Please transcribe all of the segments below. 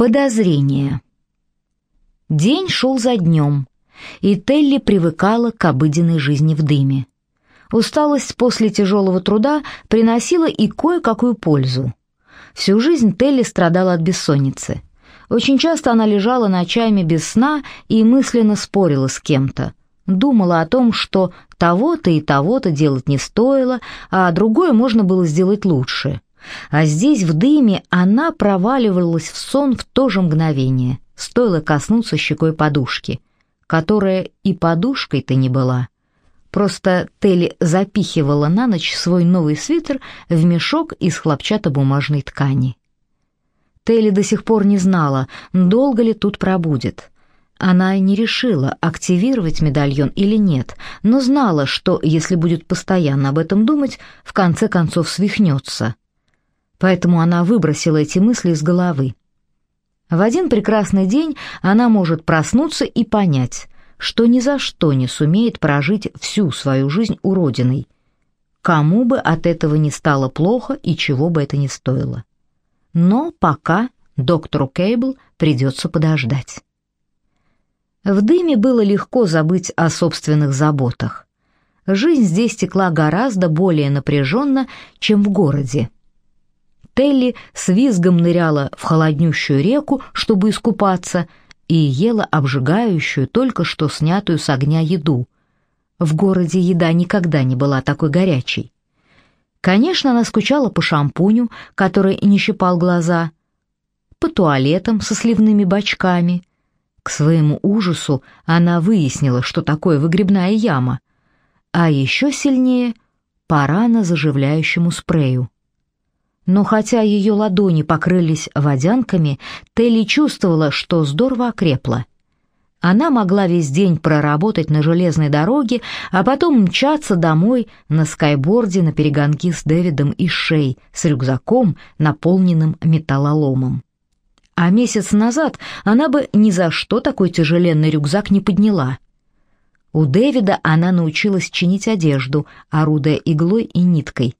Подозрение. День шел за днем, и Телли привыкала к обыденной жизни в дыме. Усталость после тяжелого труда приносила и кое-какую пользу. Всю жизнь Телли страдала от бессонницы. Очень часто она лежала ночами без сна и мысленно спорила с кем-то. Думала о том, что того-то и того-то делать не стоило, а другое можно было сделать лучше. А здесь, в дыме, она проваливалась в сон в то же мгновение. Стоило коснуться щекой подушки, которая и подушкой-то не была. Просто Телли запихивала на ночь свой новый свитер в мешок из хлопчатобумажной ткани. Телли до сих пор не знала, долго ли тут пробудет. Она не решила, активировать медальон или нет, но знала, что если будет постоянно об этом думать, в конце концов свихнется. Поэтому она выбросила эти мысли из головы. В один прекрасный день она может проснуться и понять, что ни за что не сумеет прожить всю свою жизнь уродиной, кому бы от этого не стало плохо и чего бы это ни стоило. Но пока доктору Кейбл придется подождать. В дыме было легко забыть о собственных заботах. Жизнь здесь текла гораздо более напряженно, чем в городе. Телли с визгом ныряла в холоднющую реку, чтобы искупаться, и ела обжигающую, только что снятую с огня еду. В городе еда никогда не была такой горячей. Конечно, она скучала по шампуню, который не щипал глаза, по туалетам со сливными бачками, к своему ужасу она выяснила, что такое выгребная яма, а еще сильнее — по рано-заживляющему спрею. Но хотя ее ладони покрылись водянками, Телли чувствовала, что здорово окрепла. Она могла весь день проработать на железной дороге, а потом мчаться домой на скайборде на перегонки с Дэвидом и Шей с рюкзаком, наполненным металлоломом. А месяц назад она бы ни за что такой тяжеленный рюкзак не подняла. У Дэвида она научилась чинить одежду, орудуя иглой и ниткой,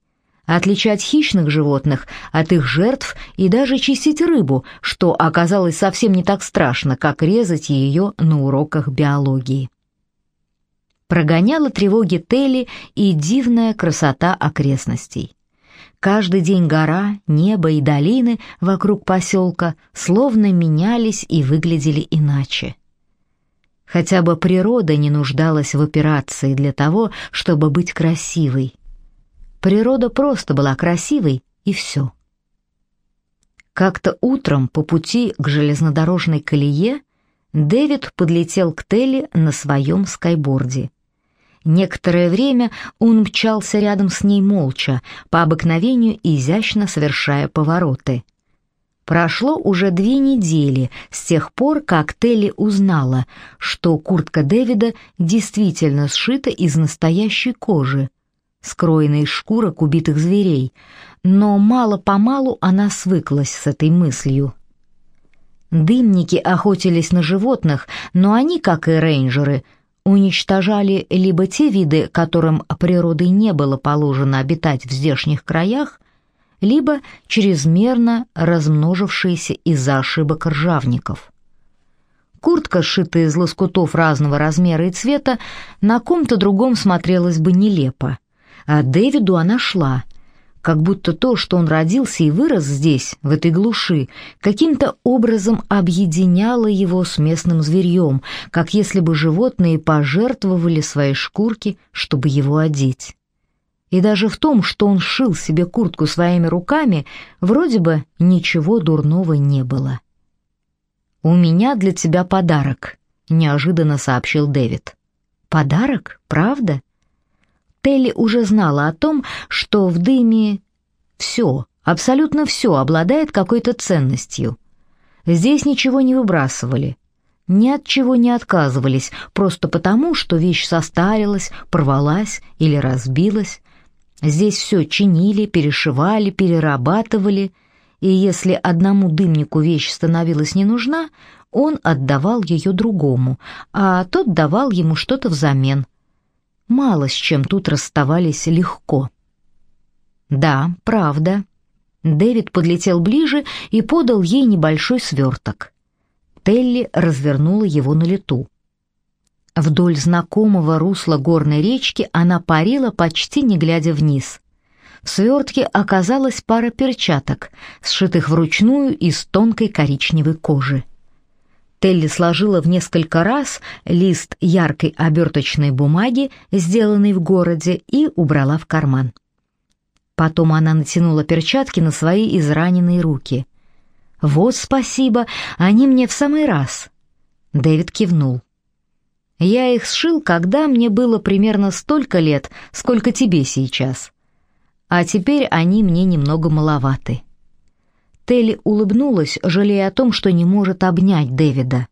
отличать хищных животных от их жертв и даже чистить рыбу, что оказалось совсем не так страшно, как резать ее на уроках биологии. Прогоняла тревоги Телли и дивная красота окрестностей. Каждый день гора, небо и долины вокруг поселка словно менялись и выглядели иначе. Хотя бы природа не нуждалась в операции для того, чтобы быть красивой. Природа просто была красивой, и все. Как-то утром по пути к железнодорожной колее Дэвид подлетел к Телли на своем скайборде. Некоторое время он мчался рядом с ней молча, по обыкновению изящно совершая повороты. Прошло уже две недели с тех пор, как Телли узнала, что куртка Дэвида действительно сшита из настоящей кожи, скроенной из шкурок убитых зверей, но мало-помалу она свыклась с этой мыслью. Дымники охотились на животных, но они, как и рейнджеры, — уничтожали либо те виды, которым природой не было положено обитать в здешних краях, либо чрезмерно размножившиеся из-за ошибок ржавников. Куртка, сшитая из лоскутов разного размера и цвета, на ком-то другом смотрелась бы нелепо, а Дэвиду она шла — как будто то, что он родился и вырос здесь, в этой глуши, каким-то образом объединяло его с местным зверьем, как если бы животные пожертвовали свои шкурки, чтобы его одеть. И даже в том, что он шил себе куртку своими руками, вроде бы ничего дурного не было. «У меня для тебя подарок», — неожиданно сообщил Дэвид. «Подарок? Правда?» Телли уже знала о том, что в дыме все, абсолютно все обладает какой-то ценностью. Здесь ничего не выбрасывали, ни от чего не отказывались, просто потому, что вещь состарилась, порвалась или разбилась. Здесь все чинили, перешивали, перерабатывали, и если одному дымнику вещь становилась не нужна, он отдавал ее другому, а тот давал ему что-то взамен, Мало с чем тут расставались легко. Да, правда. Дэвид подлетел ближе и подал ей небольшой сверток. Телли развернула его на лету. Вдоль знакомого русла горной речки она парила, почти не глядя вниз. В свертке оказалась пара перчаток, сшитых вручную из тонкой коричневой кожи. Телли сложила в несколько раз лист яркой оберточной бумаги, сделанный в городе, и убрала в карман. Потом она натянула перчатки на свои израненные руки. «Вот спасибо, они мне в самый раз». Дэвид кивнул. «Я их сшил, когда мне было примерно столько лет, сколько тебе сейчас. А теперь они мне немного маловаты». Телли улыбнулась, жалея о том, что не может обнять Дэвида.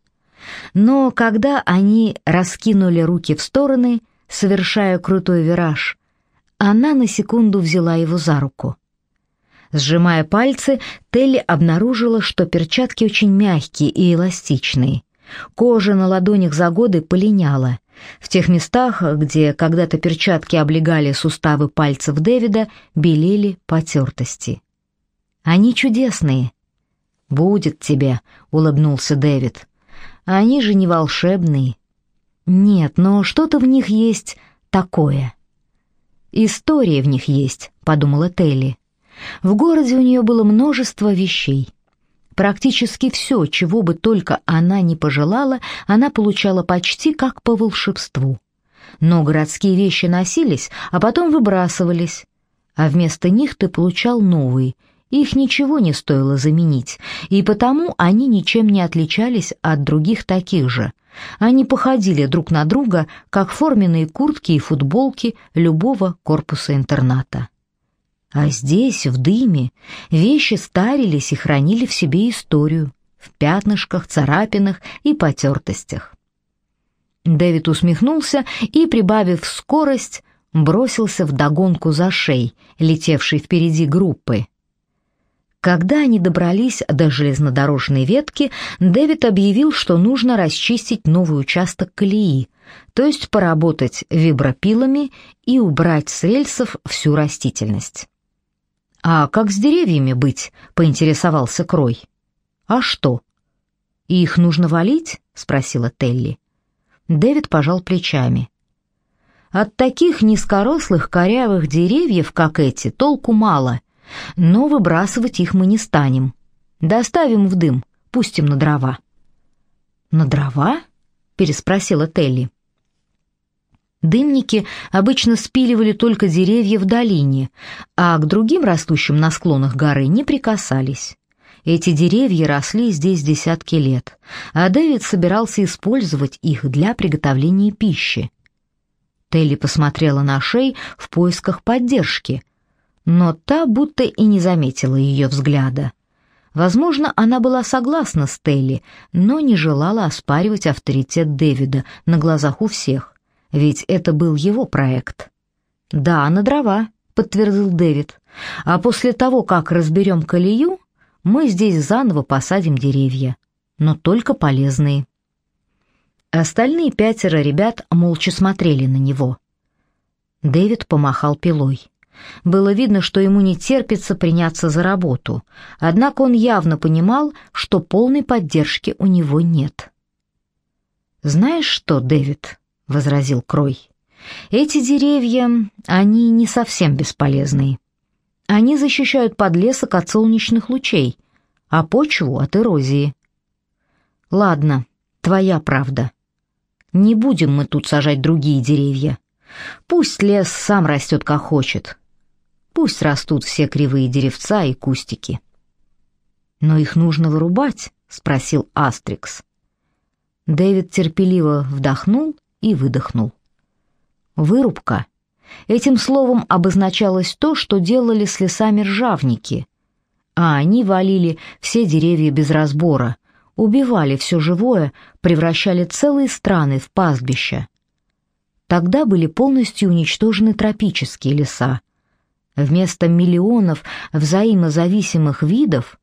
Но когда они раскинули руки в стороны, совершая крутой вираж, она на секунду взяла его за руку. Сжимая пальцы, Телли обнаружила, что перчатки очень мягкие и эластичные. Кожа на ладонях за годы полиняла. В тех местах, где когда-то перчатки облегали суставы пальцев Дэвида, белели потертости. Они чудесные. Будет тебе, улыбнулся Дэвид. Они же не волшебные. Нет, но что-то в них есть такое. История в них есть, подумала Телли. В городе у нее было множество вещей. Практически все, чего бы только она не пожелала, она получала почти как по волшебству. Но городские вещи носились, а потом выбрасывались, а вместо них ты получал новые, их ничего не стоило заменить, и потому они ничем не отличались от других таких же. Они походили друг на друга, как форменные куртки и футболки любого корпуса интерната. А здесь, в дыме, вещи старились и хранили в себе историю, в пятнышках, царапинах и потертостях. Дэвид усмехнулся и, прибавив скорость, бросился в догонку за шей, летевшей впереди группы. Когда они добрались до железнодорожной ветки, Дэвид объявил, что нужно расчистить новый участок колеи, то есть поработать вибропилами и убрать с рельсов всю растительность. «А как с деревьями быть?» — поинтересовался Крой. «А что?» «Их нужно валить?» — спросила Телли. Дэвид пожал плечами. «От таких низкорослых корявых деревьев, как эти, толку мало, но выбрасывать их мы не станем. Доставим в дым, пустим на дрова». «На дрова?» — переспросила Телли. Дымники обычно спиливали только деревья в долине, а к другим растущим на склонах горы не прикасались. Эти деревья росли здесь десятки лет, а Дэвид собирался использовать их для приготовления пищи. Телли посмотрела на Шей в поисках поддержки, но та будто и не заметила ее взгляда. Возможно, она была согласна с Телли, но не желала оспаривать авторитет Дэвида на глазах у всех ведь это был его проект. «Да, на дрова», — подтвердил Дэвид. «А после того, как разберем колею, мы здесь заново посадим деревья, но только полезные». Остальные пятеро ребят молча смотрели на него. Дэвид помахал пилой. Было видно, что ему не терпится приняться за работу, однако он явно понимал, что полной поддержки у него нет. «Знаешь что, Дэвид?» возразил Крой. Эти деревья, они не совсем бесполезные. Они защищают подлесок от солнечных лучей, а почву от эрозии. Ладно, твоя правда. Не будем мы тут сажать другие деревья. Пусть лес сам растет как хочет. Пусть растут все кривые деревца и кустики. Но их нужно вырубать, спросил Астрикс. Дэвид терпеливо вдохнул и выдохнул. Вырубка. Этим словом обозначалось то, что делали с лесами ржавники, а они валили все деревья без разбора, убивали все живое, превращали целые страны в пастбища. Тогда были полностью уничтожены тропические леса. Вместо миллионов взаимозависимых видов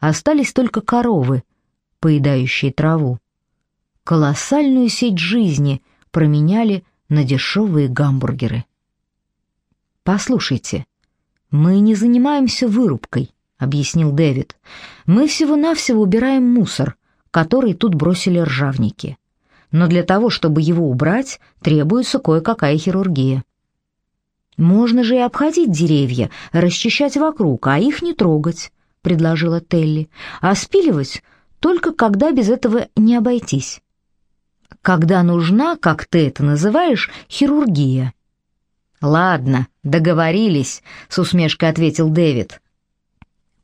остались только коровы, поедающие траву. Колоссальную сеть жизни — променяли на дешевые гамбургеры. Послушайте, мы не занимаемся вырубкой, — объяснил Дэвид. «Мы всего-навсего убираем мусор, который тут бросили ржавники. Но для того, чтобы его убрать, требуется кое-какая хирургия». «Можно же и обходить деревья, расчищать вокруг, а их не трогать», — предложила Телли. «А спиливать только когда без этого не обойтись». «Когда нужна, как ты это называешь, хирургия». «Ладно, договорились», — с усмешкой ответил Дэвид.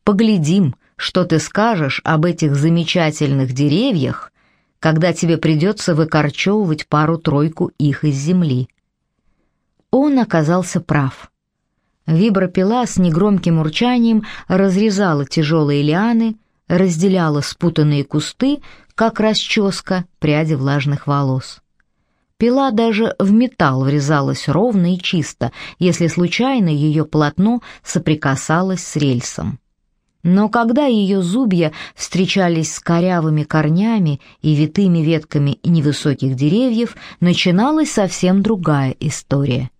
Поглядим, что ты скажешь об этих замечательных деревьях, когда тебе придется выкорчевывать пару-тройку их из земли». Он оказался прав. Вибропила с негромким урчанием разрезала тяжелые лианы, разделяла спутанные кусты, как расческа, пряди влажных волос. Пила даже в металл врезалась ровно и чисто, если случайно ее полотно соприкасалось с рельсом. Но когда ее зубья встречались с корявыми корнями и витыми ветками невысоких деревьев, начиналась совсем другая история.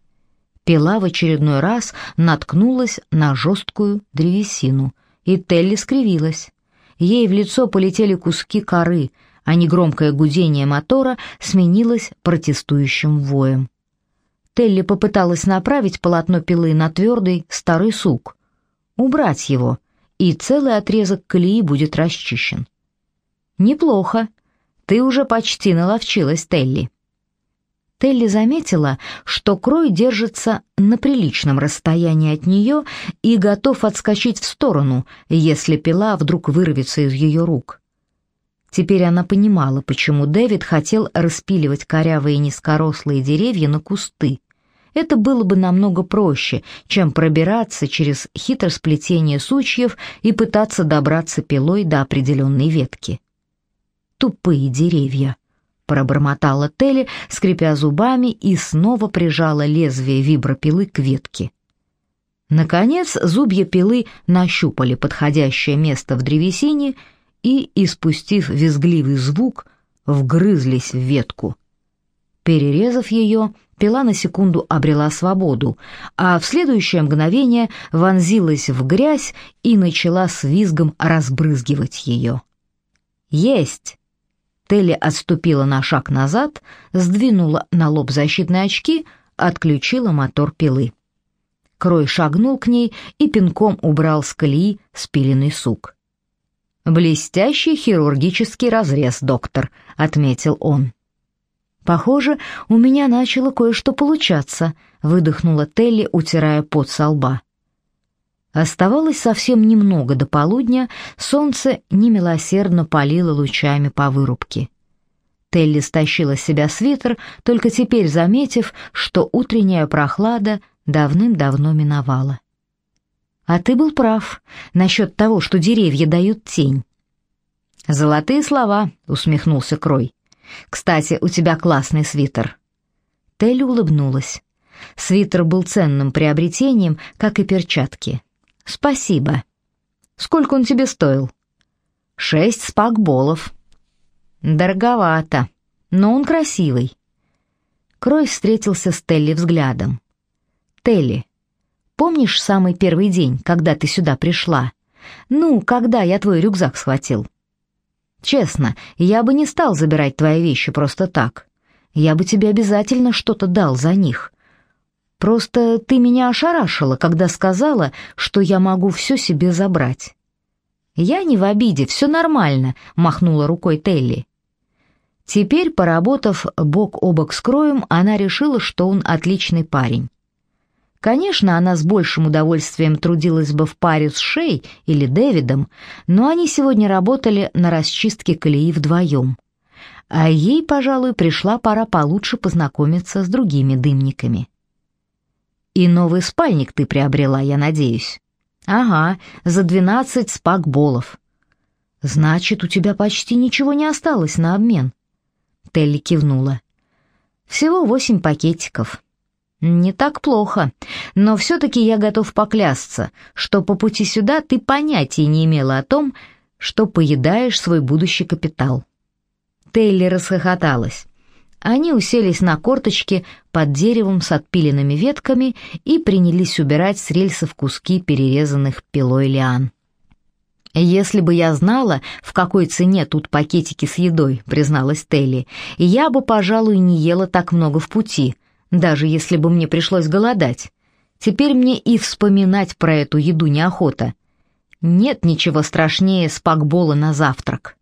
Пила в очередной раз наткнулась на жесткую древесину, и Телли скривилась. Ей в лицо полетели куски коры, а негромкое гудение мотора сменилось протестующим воем. Телли попыталась направить полотно пилы на твердый старый сук, убрать его — и целый отрезок колеи будет расчищен. Неплохо. Ты уже почти наловчилась, Телли. Телли заметила, что Крой держится на приличном расстоянии от нее и готов отскочить в сторону, если пила вдруг вырвется из ее рук. Теперь она понимала, почему Дэвид хотел распиливать корявые низкорослые деревья на кусты, это было бы намного проще, чем пробираться через хитросплетение сучьев и пытаться добраться пилой до определенной ветки. «Тупые деревья», — пробормотала Телли, скрипя зубами, и снова прижала лезвие вибропилы к ветке. Наконец зубья пилы нащупали подходящее место в древесине и, испустив визгливый звук, вгрызлись в ветку. Перерезав ее, пила на секунду обрела свободу, а в следующее мгновение вонзилась в грязь и начала с визгом разбрызгивать ее. «Есть!» Телли отступила на шаг назад, сдвинула на лоб защитные очки, отключила мотор пилы. Крой шагнул к ней и пинком убрал с колеи спиленный сук. «Блестящий хирургический разрез, доктор», — отметил он. «Похоже, у меня начало кое-что получаться», — выдохнула Телли, утирая пот со лба. Оставалось совсем немного до полудня, солнце немилосердно палило лучами по вырубке. Телли стащила с себя свитер, только теперь заметив, что утренняя прохлада давным-давно миновала. «А ты был прав насчет того, что деревья дают тень». «Золотые слова», — усмехнулся Крой. Кстати, у тебя классный свитер». Телли улыбнулась. Свитер был ценным приобретением, как и перчатки. «Спасибо. Сколько он тебе стоил?» «Шесть спакболов». «Дороговато, но он красивый». Крой встретился с Телли взглядом. «Телли, помнишь самый первый день, когда ты сюда пришла? Ну, когда я твой рюкзак схватил?» Честно, я бы не стал забирать твои вещи просто так. Я бы тебе обязательно что-то дал за них. Просто ты меня ошарашила, когда сказала, что я могу все себе забрать». «Я не в обиде, все нормально», — махнула рукой Телли. Теперь, поработав бок о бок с Кроем, она решила, что он отличный парень. Конечно, она с большим удовольствием трудилась бы в паре с Шей или Дэвидом, но они сегодня работали на расчистке колеи вдвоем. А ей, пожалуй, пришла пора получше познакомиться с другими дымниками. «И новый спальник ты приобрела, я надеюсь?» «Ага, за двенадцать спакболов». «Значит, у тебя почти ничего не осталось на обмен?» Телли кивнула. «Всего восемь пакетиков». «Не так плохо, но все-таки я готов поклясться, что по пути сюда ты понятия не имела о том, что поедаешь свой будущий капитал». Тейли расхохоталась. Они уселись на корточки под деревом с отпиленными ветками и принялись убирать с рельсов куски перерезанных пилой лиан. «Если бы я знала, в какой цене тут пакетики с едой», — призналась Телли, «я бы, пожалуй, не ела так много в пути, даже если бы мне пришлось голодать. Теперь мне и вспоминать про эту еду неохота. Нет ничего страшнее спакбола на завтрак».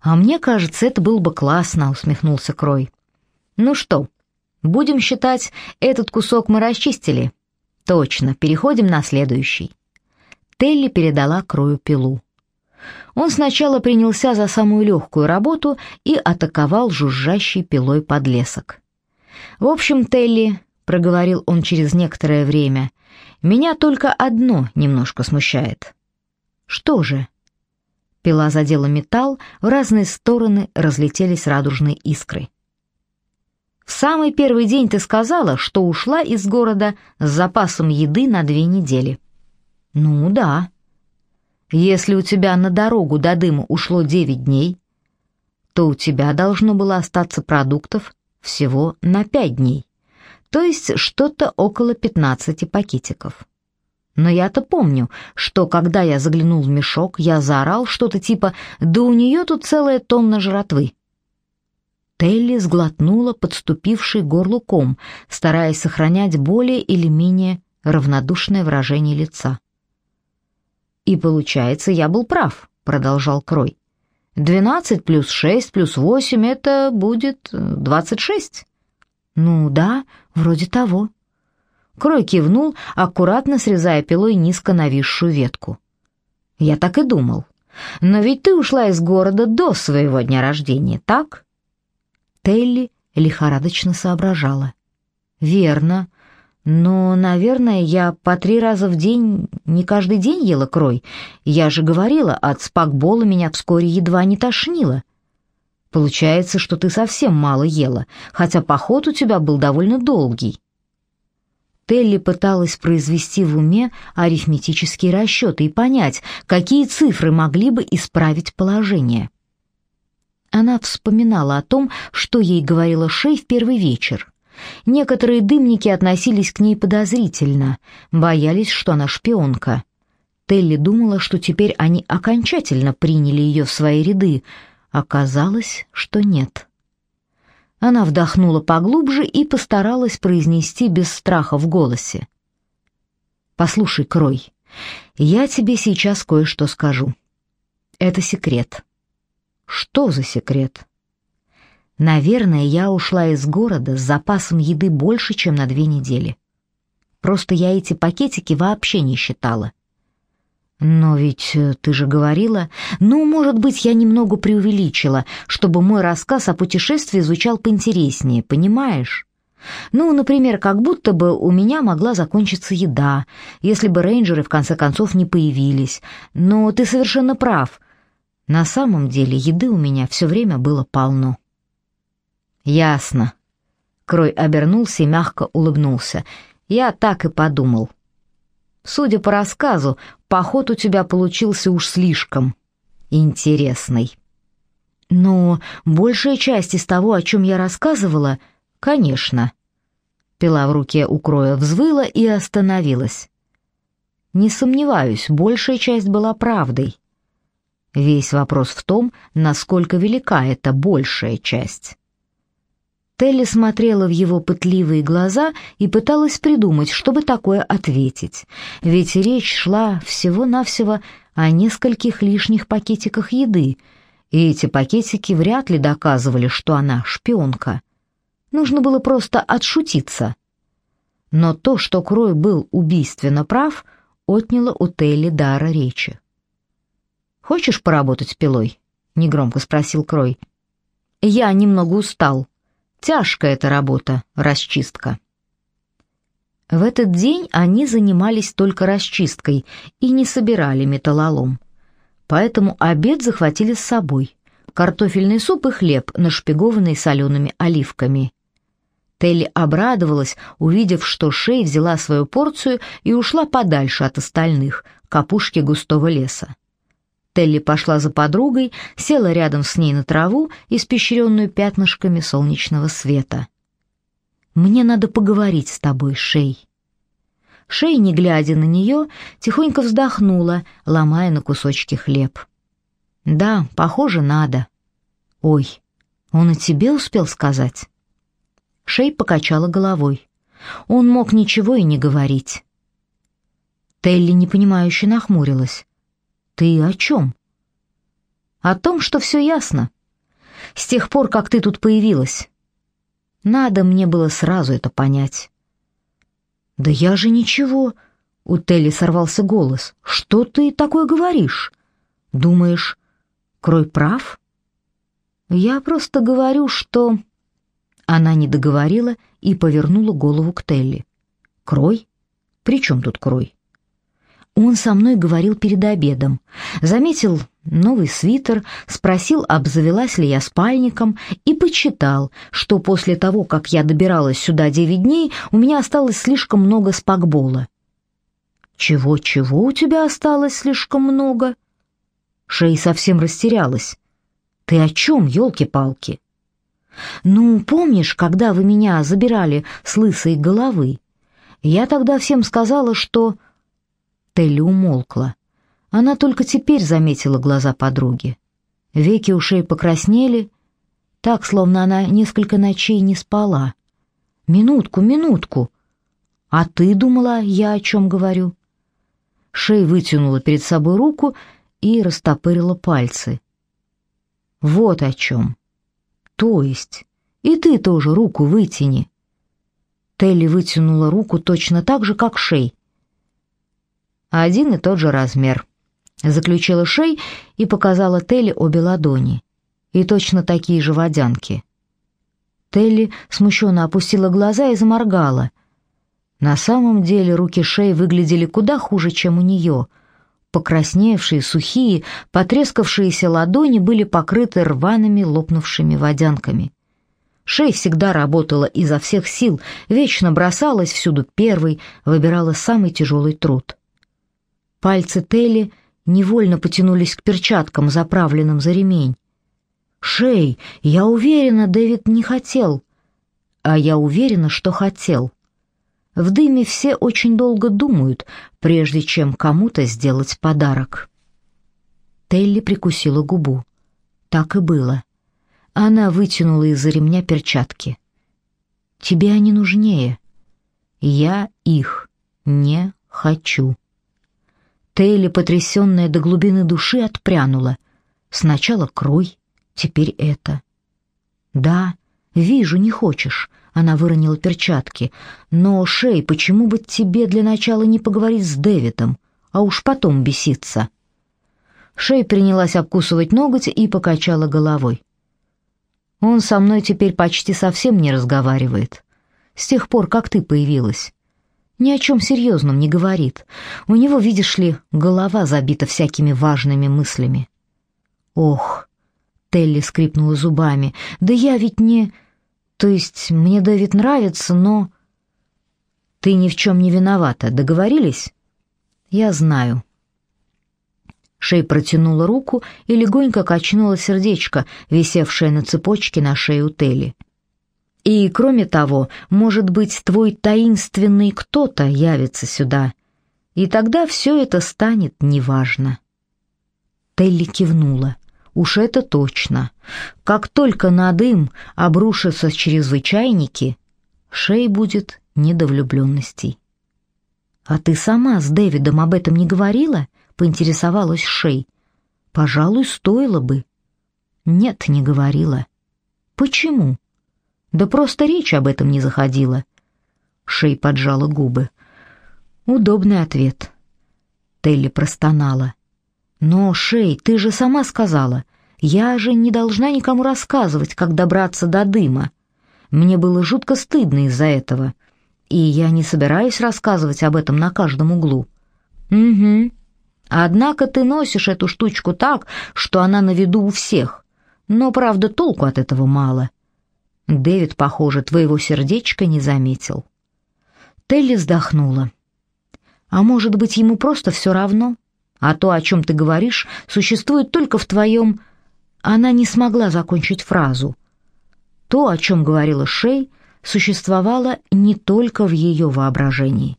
«А мне кажется, это было бы классно», — усмехнулся Крой. «Ну что, будем считать, этот кусок мы расчистили?» «Точно, переходим на следующий». Телли передала Крою пилу. Он сначала принялся за самую легкую работу и атаковал жужжащей пилой подлесок. «В общем, Телли», — проговорил он через некоторое время, — «меня только одно немножко смущает». «Что же?» Пила задела металл, в разные стороны разлетелись радужные искры. «В самый первый день ты сказала, что ушла из города с запасом еды на две недели». «Ну да. Если у тебя на дорогу до дыма ушло девять дней, то у тебя должно было остаться продуктов всего на пять дней, то есть что-то около пятнадцати пакетиков. Но я-то помню, что когда я заглянул в мешок, я заорал что-то типа «Да у нее тут целая тонна жратвы». Телли сглотнула подступивший горлу ком, стараясь сохранять более или менее равнодушное выражение лица. «И получается, я был прав», — продолжал Крой. «Двенадцать плюс шесть плюс восемь — это будет двадцать шесть». «Ну да, вроде того». Крой кивнул, аккуратно срезая пилой низко нависшую ветку. «Я так и думал. Но ведь ты ушла из города до своего дня рождения, так?» Телли лихорадочно соображала. «Верно. Но, наверное, я по три раза в день не каждый день ела крой. Я же говорила, от спакбола меня вскоре едва не тошнило. Получается, что ты совсем мало ела, хотя поход у тебя был довольно долгий. Телли пыталась произвести в уме арифметические расчеты и понять, какие цифры могли бы исправить положение. Она вспоминала о том, что ей говорила Шей в первый вечер. Некоторые дымники относились к ней подозрительно, боялись, что она шпионка. Телли думала, что теперь они окончательно приняли ее в свои ряды. Оказалось, что нет. Она вдохнула поглубже и постаралась произнести без страха в голосе. «Послушай, Крой, я тебе сейчас кое-что скажу. Это секрет». «Что за секрет?» Наверное, я ушла из города с запасом еды больше, чем на две недели. Просто я эти пакетики вообще не считала. Но ведь э, ты же говорила... Ну, может быть, я немного преувеличила, чтобы мой рассказ о путешествии звучал поинтереснее, понимаешь? Ну, например, как будто бы у меня могла закончиться еда, если бы рейнджеры в конце концов не появились. Но ты совершенно прав. На самом деле еды у меня все время было полно. «Ясно». Крой обернулся и мягко улыбнулся. «Я так и подумал». «Судя по рассказу, поход у тебя получился уж слишком интересный». «Но большая часть из того, о чем я рассказывала, конечно». Пила в руке у Кроя взвыла и остановилась. «Не сомневаюсь, большая часть была правдой». Весь вопрос в том, насколько велика эта большая часть. Телли смотрела в его пытливые глаза и пыталась придумать, чтобы такое ответить. Ведь речь шла всего-навсего о нескольких лишних пакетиках еды, и эти пакетики вряд ли доказывали, что она шпионка. Нужно было просто отшутиться. Но то, что Крой был убийственно прав, отняло у Телли дара речи. «Хочешь поработать пилой?» — негромко спросил Крой. «Я немного устал», Тяжкая эта работа, расчистка. В этот день они занимались только расчисткой и не собирали металлолом. Поэтому обед захватили с собой. Картофельный суп и хлеб, нашпигованный солеными оливками. Телли обрадовалась, увидев, что Шей взяла свою порцию и ушла подальше от остальных, к опушке густого леса. Телли пошла за подругой, села рядом с ней на траву, испещренную пятнышками солнечного света. «Мне надо поговорить с тобой, Шей». Шей, не глядя на нее, тихонько вздохнула, ломая на кусочки хлеб. «Да, похоже, надо». «Ой, он и тебе успел сказать?» Шей покачала головой. Он мог ничего и не говорить. Телли непонимающе нахмурилась. «Ты о чем?» «О том, что все ясно. С тех пор, как ты тут появилась. Надо мне было сразу это понять». «Да я же ничего...» — у Телли сорвался голос. «Что ты такое говоришь? Думаешь, Крой прав?» «Я просто говорю, что...» Она не договорила и повернула голову к Телли. «Крой? При чем тут Крой?» Он со мной говорил перед обедом. Заметил новый свитер, спросил, обзавелась ли я спальником, и почитал, что после того, как я добиралась сюда девять дней, у меня осталось слишком много спакбола. «Чего-чего у тебя осталось слишком много?» Шей совсем растерялась. «Ты о чем, елки-палки?» «Ну, помнишь, когда вы меня забирали с лысой головы? Я тогда всем сказала, что...» Телли умолкла. Она только теперь заметила глаза подруги. Веки ушей покраснели, так, словно она несколько ночей не спала. «Минутку, минутку! А ты думала, я о чем говорю?» Шей вытянула перед собой руку и растопырила пальцы. «Вот о чем. То есть, и ты тоже руку вытяни». Телли вытянула руку точно так же, как Шей. «Один и тот же размер», Заключила шей и показала Телли обе ладони. И точно такие же водянки. Телли смущенно опустила глаза и заморгала. На самом деле руки шеи выглядели куда хуже, чем у нее. Покрасневшие, сухие, потрескавшиеся ладони были покрыты рваными лопнувшими водянками. Шей всегда работала изо всех сил, вечно бросалась всюду первой, выбирала самый тяжелый труд. Пальцы Телли невольно потянулись к перчаткам, заправленным за ремень. «Шей, я уверена, Дэвид не хотел». «А я уверена, что хотел». В дыме все очень долго думают, прежде чем кому-то сделать подарок. Телли прикусила губу. Так и было. Она вытянула из-за ремня перчатки. «Тебе они нужнее. Я их не хочу». Тейли, потрясенная до глубины души, отпрянула. Сначала крой, теперь это. «Да, вижу, не хочешь», — она выронила перчатки. «Но, Шей, почему бы тебе для начала не поговорить с Дэвидом, а уж потом беситься?» Шей принялась обкусывать ноготь и покачала головой. «Он со мной теперь почти совсем не разговаривает. С тех пор, как ты появилась ни о чем серьезном не говорит. У него, видишь ли, голова забита всякими важными мыслями. Ох, Телли скрипнула зубами. Да я ведь не... То есть мне Дэвид нравится, но... Ты ни в чем не виновата, договорились? Я знаю. Шей протянула руку и легонько качнула сердечко, висевшее на цепочке на шее у Телли. И, кроме того, может быть, твой таинственный кто-то явится сюда, и тогда все это станет неважно». Телли кивнула. «Уж это точно. Как только на дым обрушатся чрезвычайники, шей будет недовлюбленностей». «А ты сама с Дэвидом об этом не говорила?» — поинтересовалась Шей. «Пожалуй, стоило бы». «Нет, не говорила». «Почему?» Да просто речь об этом не заходила. Шей поджала губы. Удобный ответ. Телли простонала. Но, Шей, ты же сама сказала, я же не должна никому рассказывать, как добраться до дыма. Мне было жутко стыдно из-за этого, и я не собираюсь рассказывать об этом на каждом углу. Угу. Однако ты носишь эту штучку так, что она на виду у всех. Но, правда, толку от этого мало. Дэвид, похоже, твоего сердечка не заметил. Телли вздохнула. А может быть, ему просто все равно? А то, о чем ты говоришь, существует только в твоем... Она не смогла закончить фразу. То, о чем говорила Шей, существовало не только в ее воображении.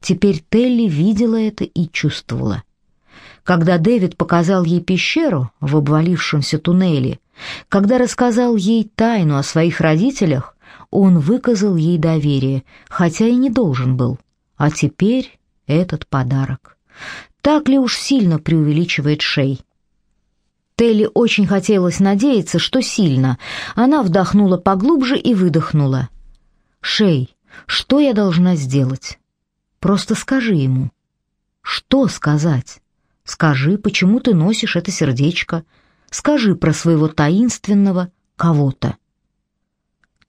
Теперь Телли видела это и чувствовала. Когда Дэвид показал ей пещеру в обвалившемся туннеле, когда рассказал ей тайну о своих родителях, он выказал ей доверие, хотя и не должен был. А теперь этот подарок. Так ли уж сильно преувеличивает Шей? Телли очень хотелось надеяться, что сильно. Она вдохнула поглубже и выдохнула. «Шей, что я должна сделать? Просто скажи ему». «Что сказать? Скажи, почему ты носишь это сердечко? Скажи про своего таинственного кого-то».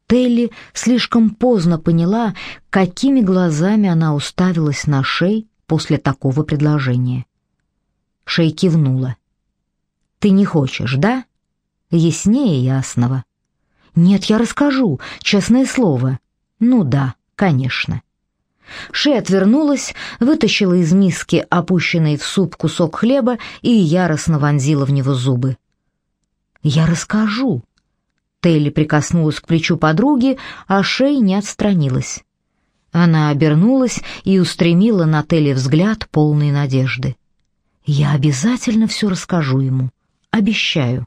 Телли слишком поздно поняла, какими глазами она уставилась на Шей после такого предложения. Шей кивнула. «Ты не хочешь, да?» «Яснее ясного». «Нет, я расскажу, честное слово». «Ну да, конечно». Шей отвернулась, вытащила из миски опущенный в суп кусок хлеба и яростно вонзила в него зубы. «Я расскажу». Телли прикоснулась к плечу подруги, а Шей не отстранилась. Она обернулась и устремила на Телли взгляд полный надежды. «Я обязательно все расскажу ему. Обещаю».